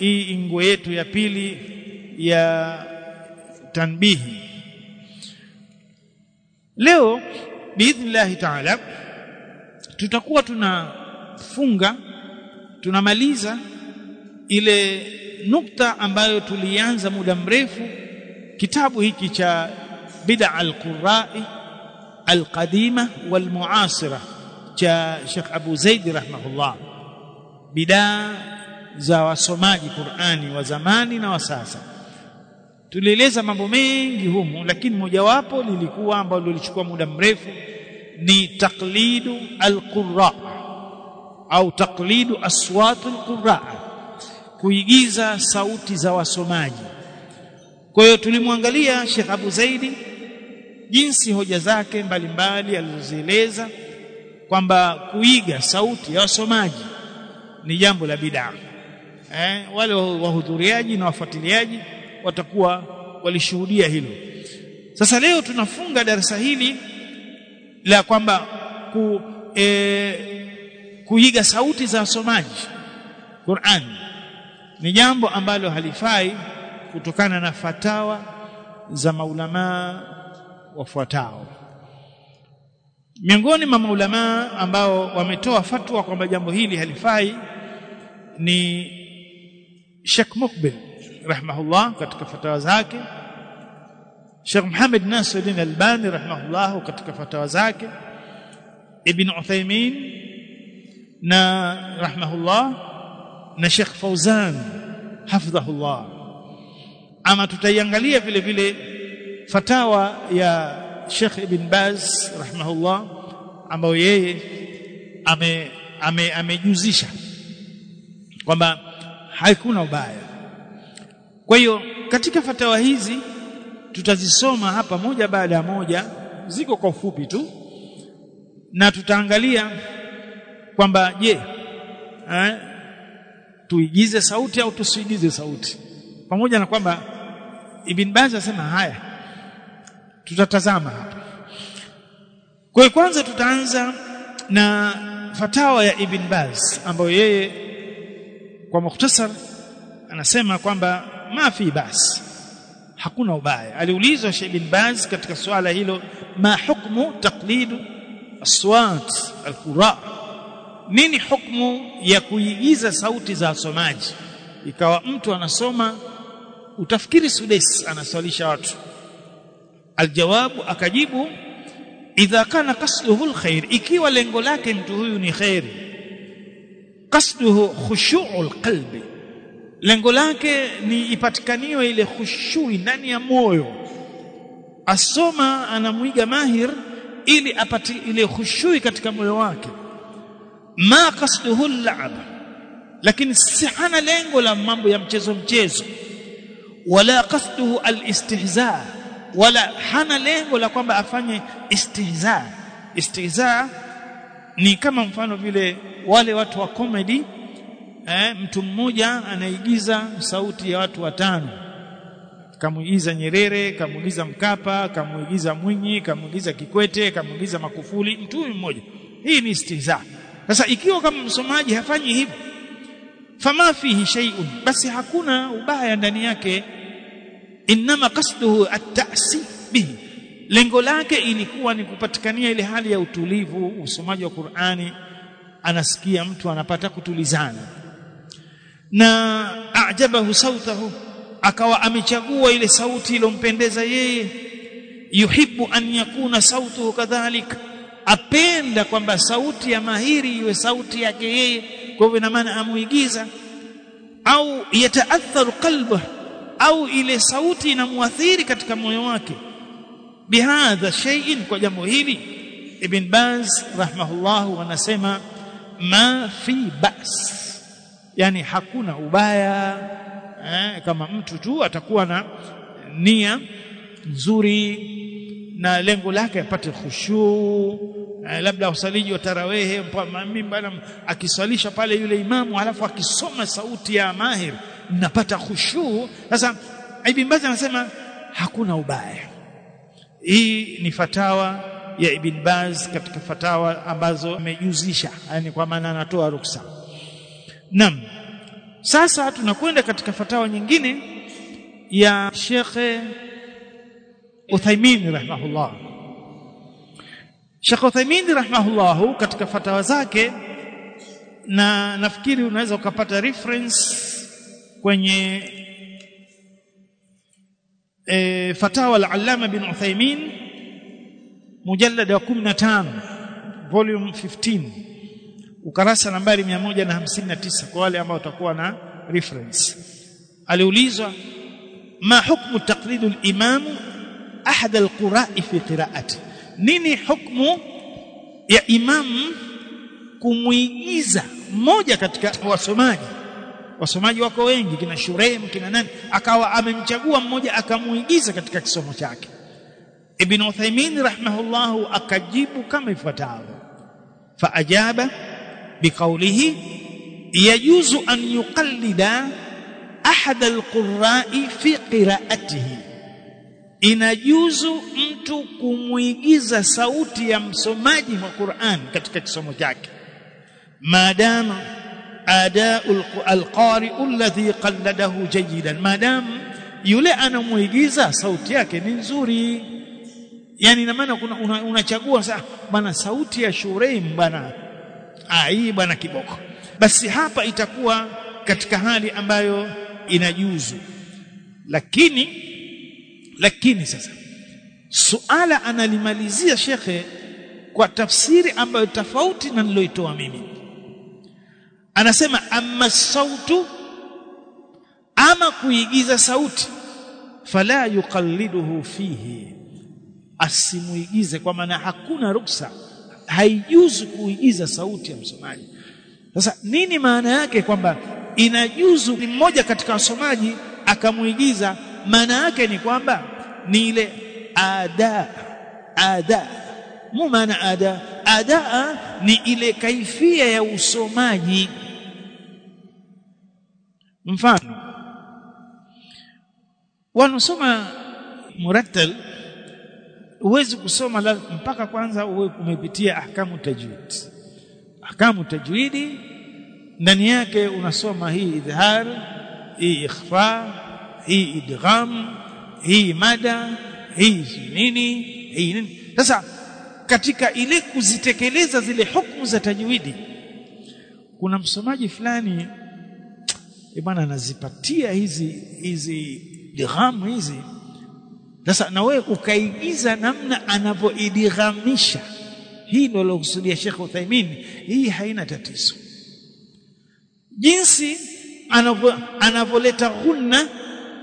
hii ingo yetu ya pili ya tanbihi. Leo biidhnillahi taala tutakuwa tunafunga tunamaliza ile nukta ambayo tulianza muda mrefu kitabu hiki cha bid'a al-qurra'i al-qadima wal-mu'asira cha Sheikh Abu Zaid rahimahullah. Bidaa za wasomaji Qur'ani wa zamani na wa sasa. Tulieleza mambo mengi humu lakini mojawapo lilikuwa ambalo lilichukua muda mrefu ni taqlidu al-qurra au taqlidu aswatu al-qurra kuigiza sauti za wasomaji. Kwa hiyo tulimwangalia Sheikh Abu Zaidi jinsi hoja zake mbalimbali alizozieleza kwamba kuiga sauti ya wasomaji ni jambo la bid'a eh, wale wahudhuriaji na wafuatiliaji watakuwa walishuhudia hilo. Sasa leo tunafunga darasa hili la kwamba ku, e, kuiga sauti za wasomaji. Qur'an ni jambo ambalo halifai kutokana na fatawa za maulamaa wafuatao. Miongoni mwa maulamaa ambao wametoa fatwa kwamba jambo hili halifai ni Sheikh Mukbil rahimahullah katika fatawa zake Sheikh Muhammad Nasiruddin Albani rahimahullah katika fatawa zake Ibn Uthaymeen na rahimahullah na Sheikh Fauzan hafidhahullah. Ama tutaiangalia vile vile fatawa ya Sheikh Ibn Baz rahimahullah ambayo yeye ame amejuzisha ame kwamba hakuna ubaya. Kwa hiyo katika fatawa hizi tutazisoma hapa moja baada ya moja. Ziko kwa ufupi tu. Na tutaangalia kwamba je eh, tuigize sauti au tusiigize sauti? Pamoja na kwamba Ibn Baz asema haya. Tutatazama hapa. Kwa kwanza tutaanza na fatawa ya Ibn Baz ambayo yeye kwa mukhtasar anasema kwamba ma fi bas hakuna ubaya. Aliulizwa Sheikh bin Baz katika swala hilo ma hukmu taqlidu aswat alqura nini hukmu ya kuigiza sauti za wasomaji? Ikawa mtu anasoma utafikiri Sudes anaswalisha watu. Aljawabu akajibu idha kana qasduhu alkhair ikiwa lengo lake mtu huyu ni khairi qasduhu khushu'ul qalbi. Lengo lake ni ipatikaniwe ile khushui ndani ya moyo. Asoma anamwiga mahir ili apate ile khushui katika moyo wake. Ma qasduhu al'ab lakini si hana lengo la mambo ya mchezo mchezo. Wala qasduhu al-istihza. Wala hana lengo la kwamba afanye istihza. Istihza ni kama mfano vile wale watu wa comedy eh, mtu mmoja anaigiza sauti ya watu watano. Kamuigiza Nyerere kamuigiza Mkapa kamuigiza Mwinyi kamuigiza Kikwete kamuigiza Makufuli mtu huyu mmoja. Hii ni istihza sasa ikiwa kama msomaji hafanyi hivyo fama fihi shay'un basi hakuna ubaya ndani yake. Inma qasduhu at-ta'si bihi. Lengo lake ilikuwa ni kupatikania ile hali ya utulivu usomaji wa Qur'ani anasikia mtu anapata kutulizana. Na ajabahu sautahu akawa amechagua ile sauti ilompendeza yeye yuhibbu an yakuna sautuhu kadhalik apenda kwamba sauti ya mahiri iwe sauti yake yeye kwa hivyo ina maana amuigiza. Au yataatharu qalbu au ile sauti inamuathiri katika moyo wake. Bihadha shay'in kwa jambo hili ibn baz rahmahullahu anasema ma fi bas. Yani hakuna ubaya eh, kama mtu tu atakuwa na nia nzuri na lengo lake apate khushu eh, labda usaliji wa tarawehe mimi bana akiswalisha pale yule imamu alafu akisoma sauti ya mahir napata khushu. Sasa Ibn Baz anasema hakuna ubaya. Hii ni fatawa ya Ibn Baz katika fatawa ambazo amejuzisha. Yani kwa maana anatoa ruksa. Nam sasa tunakwenda katika fatawa nyingine ya Sheikh Uthaymeen rahimahullah. Sheikh Uthaymeen rahimahullah katika fatawa zake na nafikiri unaweza ukapata reference kwenye e, fatawa al-Allama bin Uthaymeen mujallad wa 15 volume 15 ukarasa nambari 159 kwa wale ambao watakuwa na reference. Aliulizwa ma hukmu taqlidu al-imam ahad al-qura'i fi qira'ati? Nini hukmu ya imam kumuigiza mmoja katika wasomaji? Wasomaji wako wengi kina Shurem kina nani? Akawa amemchagua mmoja akamuigiza katika kisomo chake ابن عثيمين رحمه الله أكجيب كم فتاه فأجاب بقوله يجوز أن يقلد أحد القراء في قراءته إن يجوز أن كمويجز صوت يمسماج في القرآن كتك تسمجاك ما دام أداء القارئ الذي قلده جيدا ما دام يلي أنا مويجز صوتيك ننزوري yani ina maana unachagua una sasa bana sauti ya Shureim bana hii bana kiboko. Basi hapa itakuwa katika hali ambayo inajuzu. Lakini lakini sasa suala analimalizia shekhe kwa tafsiri ambayo tofauti na niloitoa mimi. Anasema amma sautu ama kuigiza sauti fala yuqalliduhu fihi asimuigize kwa maana hakuna ruksa. Haijuzu kuigiza sauti ya msomaji. Sasa nini maana yake kwamba inajuzu mmoja katika wasomaji akamuigiza? Maana yake ni kwamba ni ile ada ada. Mu maana ada? Ada ni ile kaifia ya usomaji. Mfano wanasoma murattal huwezi kusoma la, mpaka kwanza uwe umepitia ahkamu tajwid. Ahkamu tajwidi ndani yake unasoma hii idhar hii ikhfa hii idgham hii mada hii nini hii nini. Sasa katika ile kuzitekeleza zile hukumu za tajwidi kuna msomaji fulani bwana anazipatia hizi hizi idgham hizi sasa na wewe ukaigiza namna anavyoidighamisha hii ndio lokusudia Sheikh Uthaymeen. Hii haina tatizo. Jinsi anavyoleta ghunna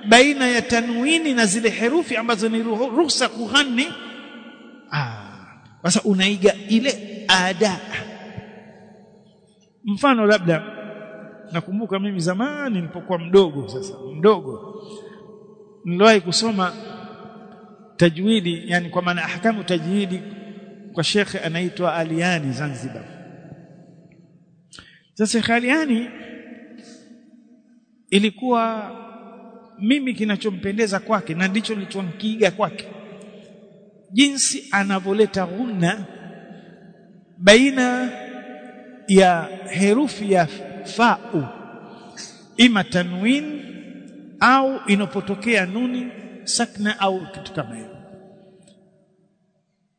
baina ya tanwini na zile herufi ambazo ni ruhusa kughani. Ah sasa unaiga ile ada. Mfano labda nakumbuka mimi zamani nilipokuwa mdogo sasa mdogo niliwahi kusoma tajwidi yani kwa maana ahkamu tajwidi kwa shekhe anaitwa Aliani Zanzibar. Sasa Aliani ilikuwa mimi kinachompendeza kwake na ndicho nilichomkiiga kwake jinsi anavyoleta ghunna baina ya herufi ya fa'u ima tanwin au inapotokea nuni sakna au kitu kama hiyo.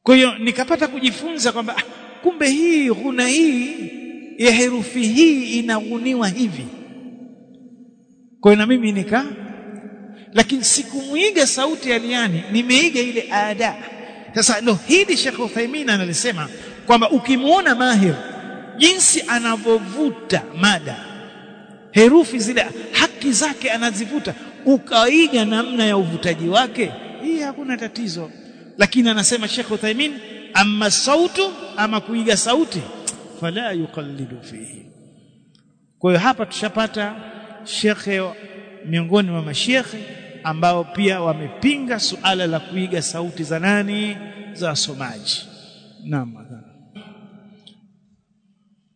Kwa hiyo nikapata kujifunza kwamba ah, kumbe hii ghuna hii ya herufi hii inaghuniwa hivi. Kwa hiyo na mimi nika lakini sikumuiga sauti ya liani nimeiga ile ada. Sasa ndo hili Sheikh Uthaymeen analisema kwamba ukimuona mahir jinsi anavovuta mada herufi zile haki zake anazivuta ukaiga namna ya uvutaji wake? Hii hakuna tatizo. Lakini anasema Sheikh Uthaymeen amma sautu ama kuiga sauti fala yuqallidu fihi. Kwa hiyo hapa tushapata shekhe miongoni mwa mashekhe ambao pia wamepinga suala la kuiga sauti za nani? Za wasomaji. Naam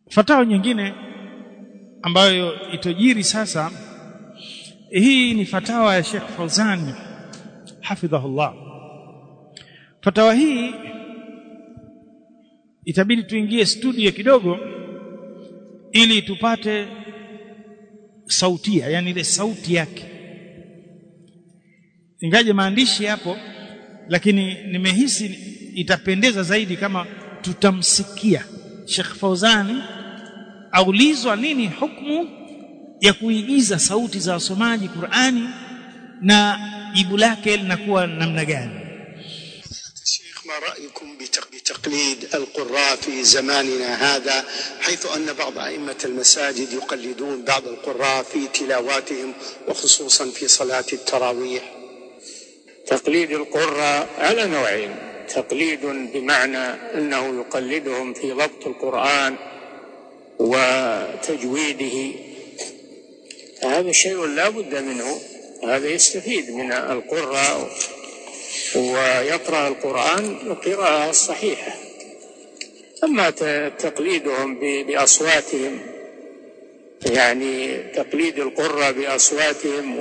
fatao nyingine ambayo itojiri sasa hii ni fatawa ya Sheikh Fauzan hafidhahullah. Fatawa hii itabidi tuingie studio kidogo ili tupate sautia yani ile sauti yake. Ingaje maandishi hapo lakini nimehisi itapendeza zaidi kama tutamsikia Sheikh Fauzani aulizwa nini hukumu ya kuigiza sauti za wasomaji Qur'ani na jibu lake linakuwa namna gani? شيخ ما رأيكم بتقليد القراء في زماننا هذا حيث أن بعض أئمة المساجد يقلدون بعض القراء في تلاواتهم وخصوصا في صلاة التراويح تقليد القراء على نوعين. تقليد بمعنى أنه يقلدهم في ضبط القرآن وتجويده هذا شيء لا بد منه هذا يستفيد من القراء ويقرأ القرآن القراءة الصحيحة أما تقليدهم بأصواتهم يعني تقليد القراء بأصواتهم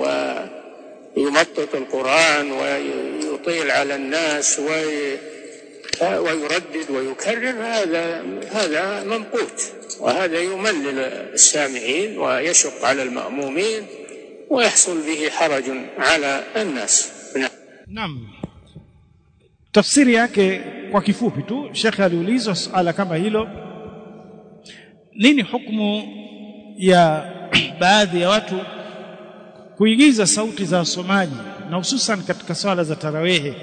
ويمطط القرآن ويطيل على الناس ويردد ويكرر هذا هذا ممقوت. وهذا يملل السامعين ويشق على المأمومين ويحصل به حرج على الناس نعم Naam. Tafsiri yake kwa kifupi tu Sheikh aliulizwa swala kama hilo nini hukumu ya baadhi ya watu kuigiza sauti za wasomaji na hususan katika swala za tarawehe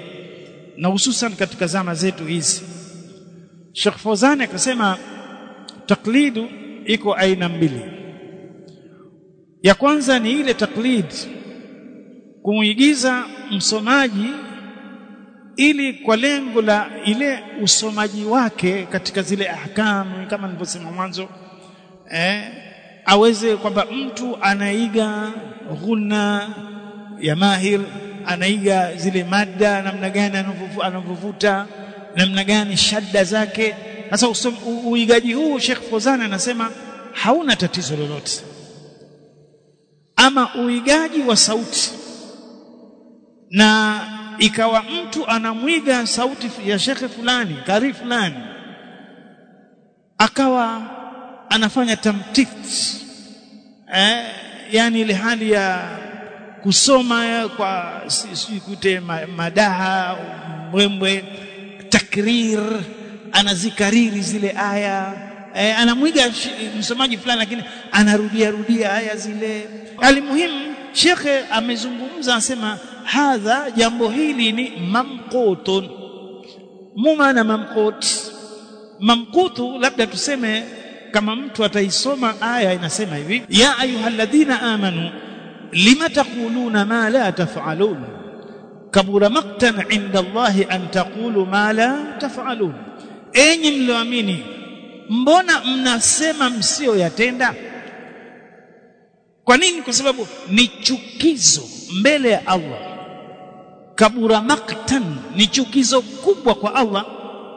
na hususan katika zama zetu hizi Sheikh Fawzani akasema taklidu iko aina mbili. Ya kwanza ni ile taklid kumuigiza msomaji ili kwa lengo la ile usomaji wake katika zile ahkamu kama nilivyosema mwanzo eh, aweze kwamba mtu anaiga ghunna ya mahir anaiga zile mada namna gani anavyovuta namna gani shadda zake sasa uigaji huu Sheikh Fozani anasema hauna tatizo lolote. Ama uigaji wa sauti. Na ikawa mtu anamwiga sauti ya shekhe fulani kari fulani akawa anafanya tamtit eh, yani ile hali ya kusoma kwa sijui kute madaha mbwembwe takrir anazikariri zile aya. E, anamwiga msomaji fulani lakini anarudia rudia aya zile. Alimuhimu shekhe amezungumza anasema hadha jambo hili ni mamqutun mumana mamqut mamqutu labda tuseme kama mtu ataisoma aya inasema hivi ya ayyuhalladhina amanu lima taquluna ma la taf'alun? Kabura maktan 'inda Allahi an taqulu ma la taf'alun enyi mlioamini mbona mnasema msioyatenda kwa nini? Kwa sababu ni chukizo mbele ya Allah. Kabura maktan ni chukizo kubwa kwa Allah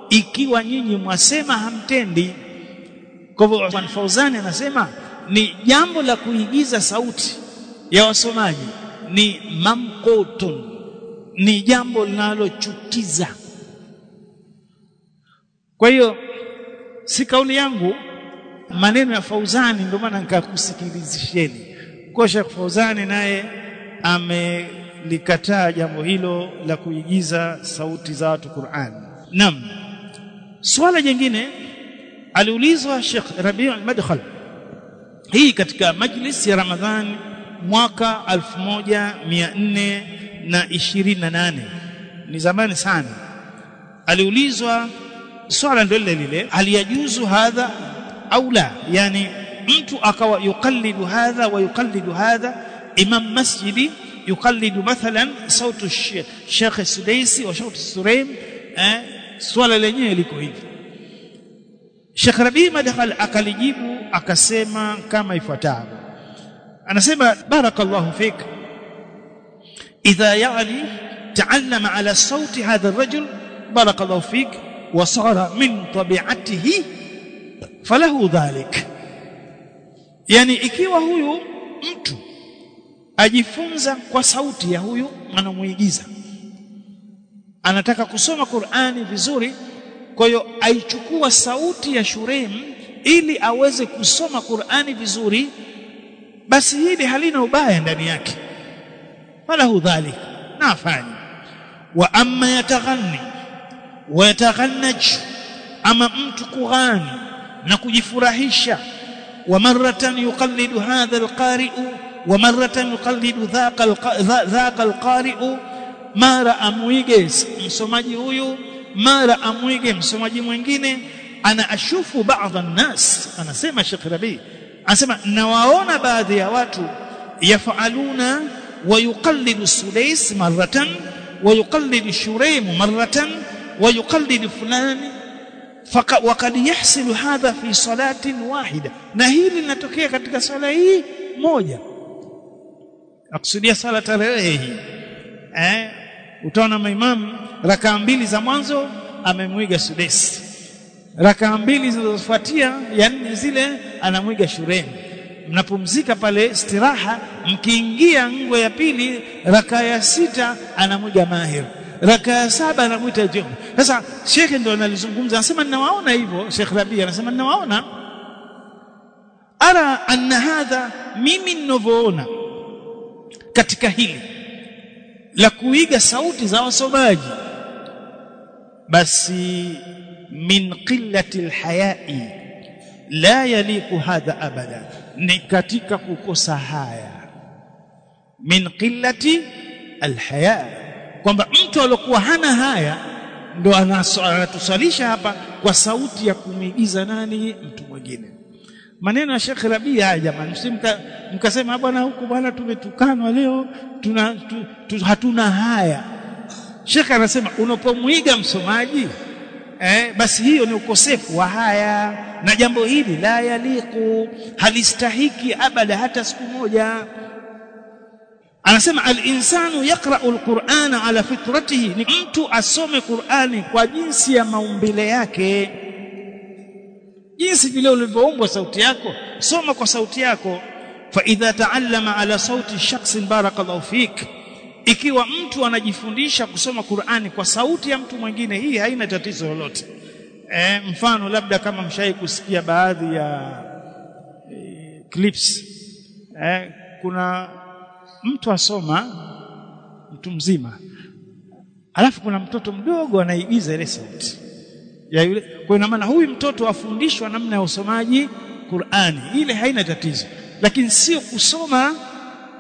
ikiwa nyinyi mwasema hamtendi. Kwa hivyo anasema ni jambo la kuigiza sauti ya wasomaji ni mamkotun ni jambo linalochukiza kwa hiyo si kauli yangu maneno ya Fauzani ndio maana nikakusikilizisheni kwa Sheikh Fauzani naye amelikataa jambo hilo la kuigiza sauti za watu Qur'an. Naam. Swala jingine aliulizwa Sheikh Rabi' al-Madkhal hii katika majlis ya Ramadhani mwaka 1428 ni zamani sana aliulizwa swala ndio lile lile aliyajuzu hadha au la yani mtu akawa yukallidu hadha wa yukallidu hadha imam masjidi sautu Sheikh Sudaisi wa sautu Suraim eh swala lenyewe liko hivi Sheikh Rabi Madkhal akalijibu akasema kama ifuatavyo anasema barakallahu fik idha yani على الصوت هذا الرجل بارك الله فيك وصار من طبيعته falahu dhalik yani ikiwa huyu mtu ajifunza kwa sauti ya huyu anamuigiza anataka kusoma Qur'ani vizuri kwa hiyo aichukua sauti ya Shurem ili aweze kusoma Qur'ani vizuri basi hili halina ubaya ndani yake falahu dhalik na afanye wa amma yataghanni wa yataghannaj ama mtu kughani na kujifurahisha wa maratan yuqallidu hadha alqari'u wa maratan yuqallidu dhaqa dhaqa alqari'u mara amwige msomaji huyu mara amwige msomaji mwingine ana ashufu baadhi الناس anasema Sheikh Rabi anasema nawaona baadhi ya watu yafaluna ويقلد السديس مرة ويقلد شريم مرة ويقلد فلان وقد يحصل هذا في صلاة واحدة na hili linatokea katika swala hii moja akusudia swala tarehe hii eh utaona maimamu rakaa mbili za mwanzo amemwiga sudesi rakaa mbili zinazofuatia yani zile anamwiga shureni mnapumzika pale istiraha mkiingia ngwe ya pili raka ya sita anamwiga mahir raka ya saba anamuita jum sasa shekhe ndo analizungumza anasema ninawaona hivyo Sheikh Rabia anasema ninawaona. Ara anna hadha mimi ninavyoona katika hili la kuiga sauti za wasomaji basi min qillati alhayai la yaliku hadha abada ni katika kukosa haya. Min qillati alhaya kwamba mtu aliyokuwa hana haya ndo anatusalisha hapa kwa sauti ya kumigiza nani? Mtu mwingine. Maneno ya Sheikh Rabi haya jamani msimka mkasema bwana huku bwana tumetukanwa leo tuna tu, tu, hatuna haya. Sheikh anasema unapomuiga msomaji eh, basi hiyo ni ukosefu wa haya na jambo hili la yaliku halistahiki abada hata siku moja anasema alinsanu yaqra'u al-Qur'ana ala fitratihi. Ni mtu asome Qur'ani kwa jinsi ya maumbile yake. Jinsi vile ulivyoumbwa sauti yako. Soma kwa sauti yako. Fa idha ta'allama ala sauti shakhsin barakallahu fik. Ikiwa mtu anajifundisha kusoma Qur'ani kwa sauti ya mtu mwingine hii haina tatizo lolote. E, mfano labda kama mshai kusikia baadhi ya e, clips. E, kuna mtu asoma mtu mzima. Alafu kuna mtoto mdogo anaigiza ile sauti. Ya yule kwa ina maana huyu mtoto afundishwa namna ya usomaji Qur'ani. Ile haina tatizo. Lakini sio kusoma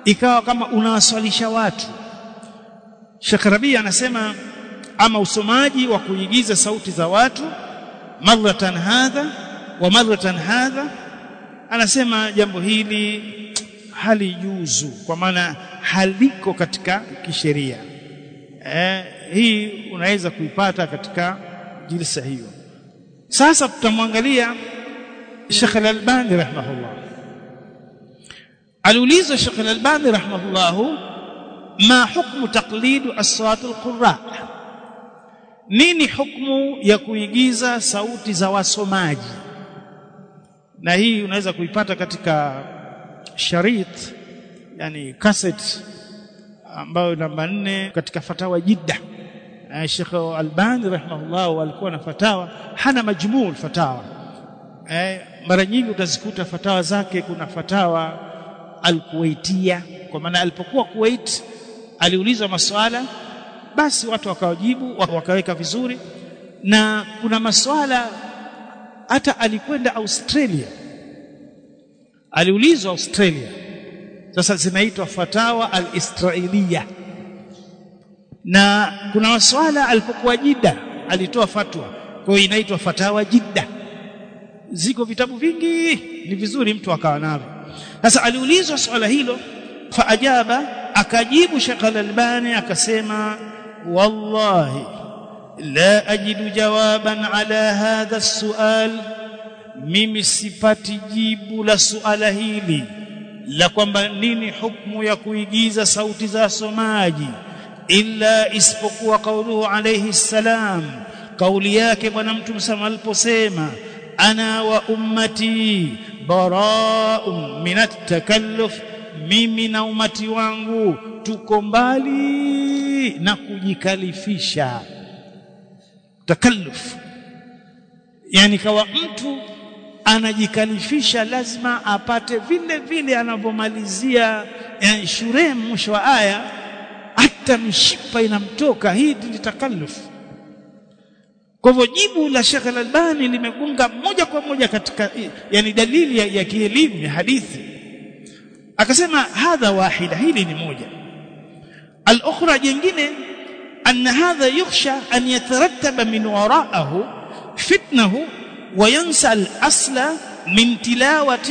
ikawa kama unawaswalisha watu. Sheikh Rabi anasema ama usomaji wa kuigiza sauti za watu maratan hadha wa maratan hadha. Anasema jambo hili halijuzu kwa maana haliko katika kisheria. Eh, hii unaweza kuipata katika jilsa hiyo. Sasa tutamwangalia Sheikh Al-Albani rahimahullah. Aliuliza Sheikh Al-Albani rahimahullah ma hukmu taqlidu aswat al-qurra? Nini hukmu ya kuigiza sauti za wasomaji? Na hii unaweza kuipata katika sharit yani cassette ambayo namba nne katika fatawa jidda. Sheikh Albani rahimahullah alikuwa na fatawa hana majmuu fatawa. Eh, mara nyingi utazikuta fatawa zake kuna fatawa al-Kuwaitia. Kwa maana alipokuwa Kuwait aliulizwa maswala basi watu wakawajibu wakaweka vizuri. Na kuna maswala hata alikwenda Australia aliulizwa Australia. Sasa zinaitwa fatawa al-Israiliya. Na kuna maswala alipokuwa Jida alitoa fatwa. Kwa hiyo inaitwa fatawa jida ziko vitabu vingi ni vizuri mtu akawa navyo. Sasa aliulizwa swala hilo faajaba akajibu Sheikh Al-Albani akasema wallahi la ajidu jawaban ala hadha sual mimi sipati jibu la suala hili la kwamba nini hukumu ya kuigiza sauti za somaji illa isipokuwa kauluhu alayhi salam. Kauli yake bwana mtu sama aliposema ana wa ummati bara'un min at-takalluf mimi na umati wangu tuko mbali na kujikalifisha. Takalluf yani kawa mtu anajikalifisha lazima apate vile vile anavyomalizia eh, shule mwisho wa aya hata mshipa inamtoka. Hii ni takalluf. Kwa hivyo jibu la Sheikh Al-Albani limegunga moja kwa moja katika yani dalili ya, ya kielimu ya hadithi. Akasema hadha wahida hili ni moja. Al-ukhra jingine anna hadha yukhsha an yatarattaba min wara'ahu fitnahu وينسى الأصل من تلاوة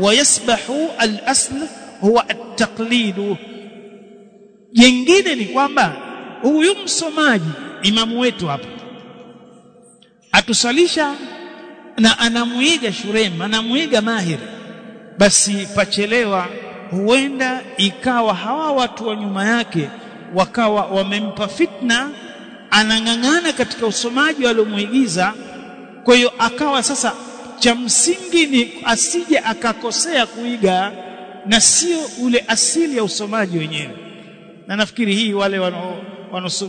ويسبح الأصل هو التقليد jengine ni kwamba huyu msomaji imamu wetu hapa atusalisha na anamuiga shurem anamuiga mahir basi pachelewa huenda ikawa hawa watu wa nyuma yake wakawa wamempa fitna anang'ang'ana katika usomaji waliomuigiza kwa hiyo akawa sasa cha msingi ni asije akakosea kuiga na sio ule asili ya usomaji wenyewe. Na nafikiri hii wale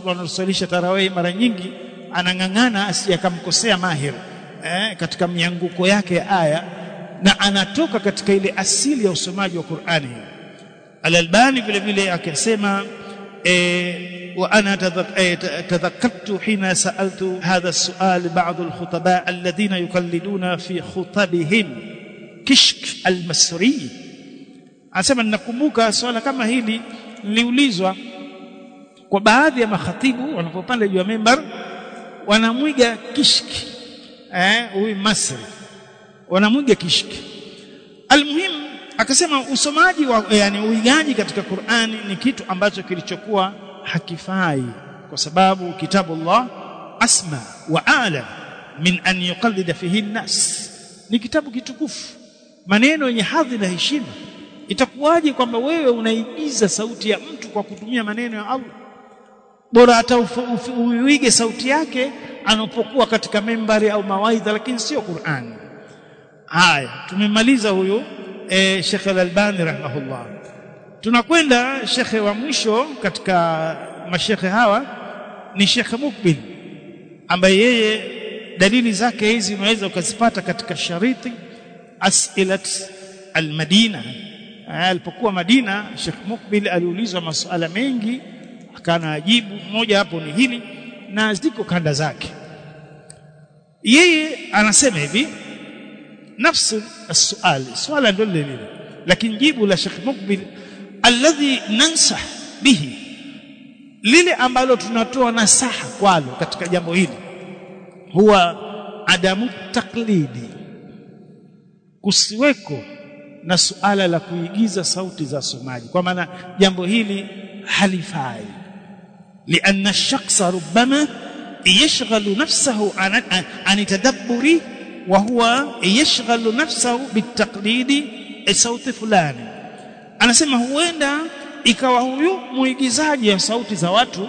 wanaosalisha tarawehi mara nyingi anang'ang'ana asije akamkosea mahir eh, katika mianguko yake ya aya na anatoka katika ile asili ya usomaji wa Qur'ani. Al-Albani vile vile akasema إيه، وأنا إيه، تذكرت حين سألت هذا السؤال بعض الخطباء الذين يقلدون في خطبهم. كشك المصري. أسمع انكمبوكا سؤال كما هيلي نيليزوا مع بعض يا مخاطب وانفطند جوا منبر وانمويغا كشك إيه كشك. المهم akasema usomaji wa yani uigaji katika Qur'ani ni kitu ambacho kilichokuwa hakifai kwa sababu kitabu Allah asma wa ala min an yuqallida fihi nas ni kitabu kitukufu. Maneno yenye hadhi na heshima. Itakuwaje kwamba wewe unaigiza sauti ya mtu kwa kutumia maneno ya Allah? Bora hata uige sauti yake anapokuwa katika membari au mawaidha lakini sio Qur'an haya tumemaliza huyu e, Sheikh Al-Albani rahimahullah. Tunakwenda shekhe wa mwisho katika mashekhe hawa ni Sheikh Mukbil ambaye yeye dalili zake hizi unaweza ukazipata katika shariti as'ilat al-Madina. Alipokuwa Madina Sheikh Mukbil aliulizwa masuala mengi akana ajibu mmoja hapo ni hili na ziko kanda zake. Yeye anasema hivi nafsi السؤال swala ndio lile lakini jibu la Sheikh Mukbil alladhi nansah bihi lile ambalo tunatoa nasaha kwalo katika jambo hili huwa adamu taklidi kusiweko na suala la kuigiza sauti za somaji kwa maana jambo hili halifai لأن الشخص ربما يشغل نفسه عن عن تدبر وهو يشغل نفسه بالتقليد صوت فلان anasema huenda ikawa huyu muigizaji wa sauti za watu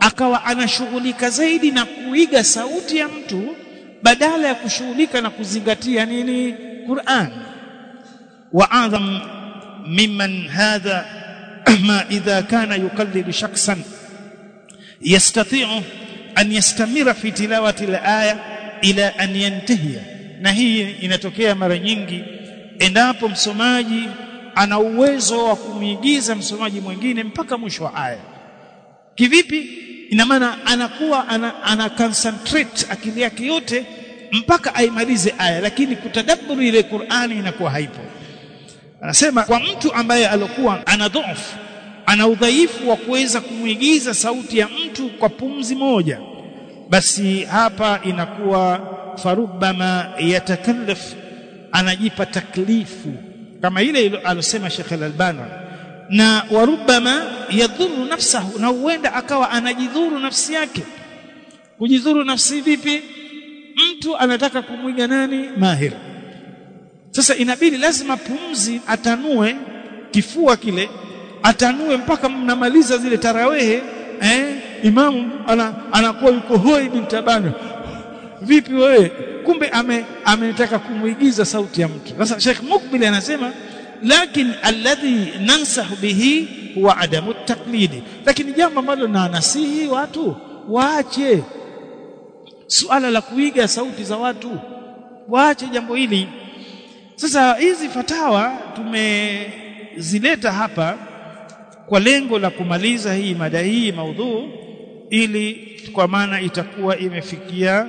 akawa anashughulika zaidi na kuiga sauti ya mtu badala ya kushughulika na kuzingatia nini Qur'an wa adham mimman hadha ma idha kana yuqallidu shakhsan yastati'u an yastamira fi tilawati al-aya ila an yantahiya na hii inatokea mara nyingi endapo msomaji ana uwezo wa kumuigiza msomaji mwingine mpaka mwisho wa aya. Kivipi? Ina maana anakuwa ana, ana concentrate akili yake yote mpaka aimalize aya lakini kutadabburu ile Qur'ani inakuwa haipo. Anasema kwa mtu ambaye alokuwa ana dhaifu ana udhaifu wa kuweza kumuigiza sauti ya mtu kwa pumzi moja basi hapa inakuwa farubama yatakallaf anajipa taklifu kama ile alosema Sheikh Al-Albani. Na warubama yadhuru nafsahu na huenda akawa anajidhuru nafsi yake. Kujidhuru nafsi vipi? Mtu anataka kumwiga nani? Mahir. Sasa inabidi lazima pumzi atanue kifua kile atanue mpaka mnamaliza zile tarawehe eh imamu ana, anakuwa yuko hoi bintabana vipi wewe? Kumbe ame ametaka kumuigiza sauti ya mtu. Sasa Sheikh Mukbil anasema lakin alladhi nansahu bihi huwa adamu taklidi lakini jambo ambalo na nasihi watu waache. Suala la kuiga sauti za watu waache jambo hili. Sasa hizi fatawa tumezileta hapa kwa lengo la kumaliza hii mada hii maudhuu ili kwa maana itakuwa imefikia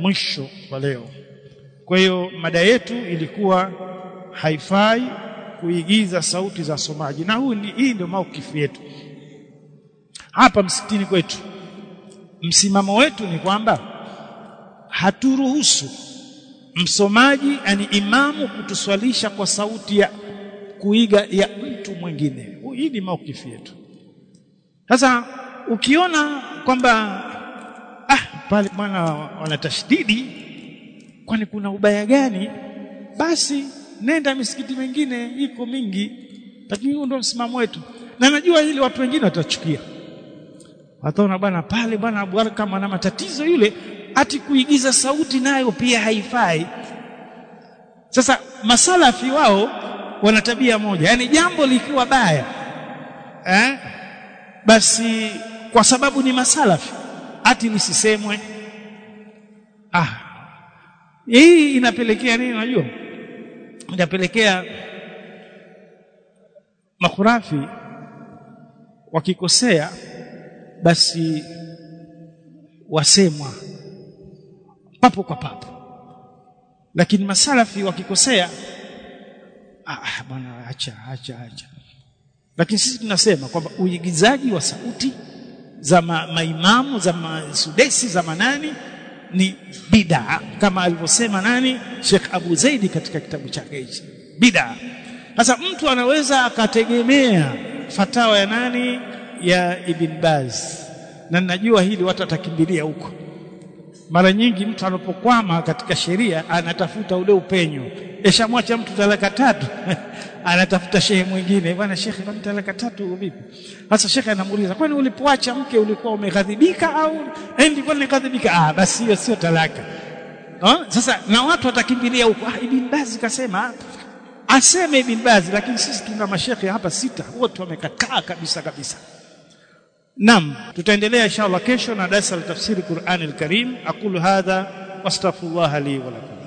mwisho kwa leo. Kwa hiyo mada yetu ilikuwa haifai kuigiza sauti za somaji na huu ni hii ndio maukifu yetu. Hapa msikitini kwetu msimamo wetu ni kwamba haturuhusu msomaji ani imamu kutuswalisha kwa sauti ya kuiga ya mtu mwingine. Hii ni maukifu yetu. Sasa ukiona kwamba ah pale bwana wanatashdidi kwani kuna ubaya gani? Basi nenda misikiti mingine iko mingi. Lakini huo ndio msimamo wetu. Na najua hili watu wengine watachukia. Wataona bwana pale bwana Abu kama ana matatizo yule ati kuigiza sauti nayo pia haifai. Sasa masalafi wao wana tabia moja. Yani jambo likiwa baya eh basi kwa sababu ni masalafi ati nisisemwe. Ah. Hii inapelekea nini unajua? Inapelekea makhurafi wakikosea basi wasemwa papo kwa papo. Lakini masalafi wakikosea ah bwana acha acha acha. Lakini sisi tunasema kwamba uigizaji wa sauti za ma, maimamu za masudesi za manani ni bid'a. Kama alivyosema nani? Sheikh Abu Zaidi katika kitabu chake hichi. Bid'a. Sasa mtu anaweza akategemea fatawa ya nani? Ya Ibn Baz. Na najua hili watu watakimbilia huko. Mara nyingi mtu anapokwama katika sheria anatafuta ule upenyo. Eshamwacha mtu talaka tatu anatafuta shehe mwingine. Bwana shekhe talaka tatu vipi sasa shekhe anamuuliza kwani ulipoacha mke ulikuwa umeghadhibika au ndivyo nimeghadhibika? Ah basi hiyo sio talaka. No? sasa na watu watakimbilia huko. Ah ibn Baz kasema aseme ibn Baz lakini sisi tuna mashekhe hapa sita wote wamekataa kabisa kabisa. Naam tutaendelea inshallah kesho na darasa la tafsiri Qur'an al-Karim aqulu hadha wastaghfirullah li wa lakum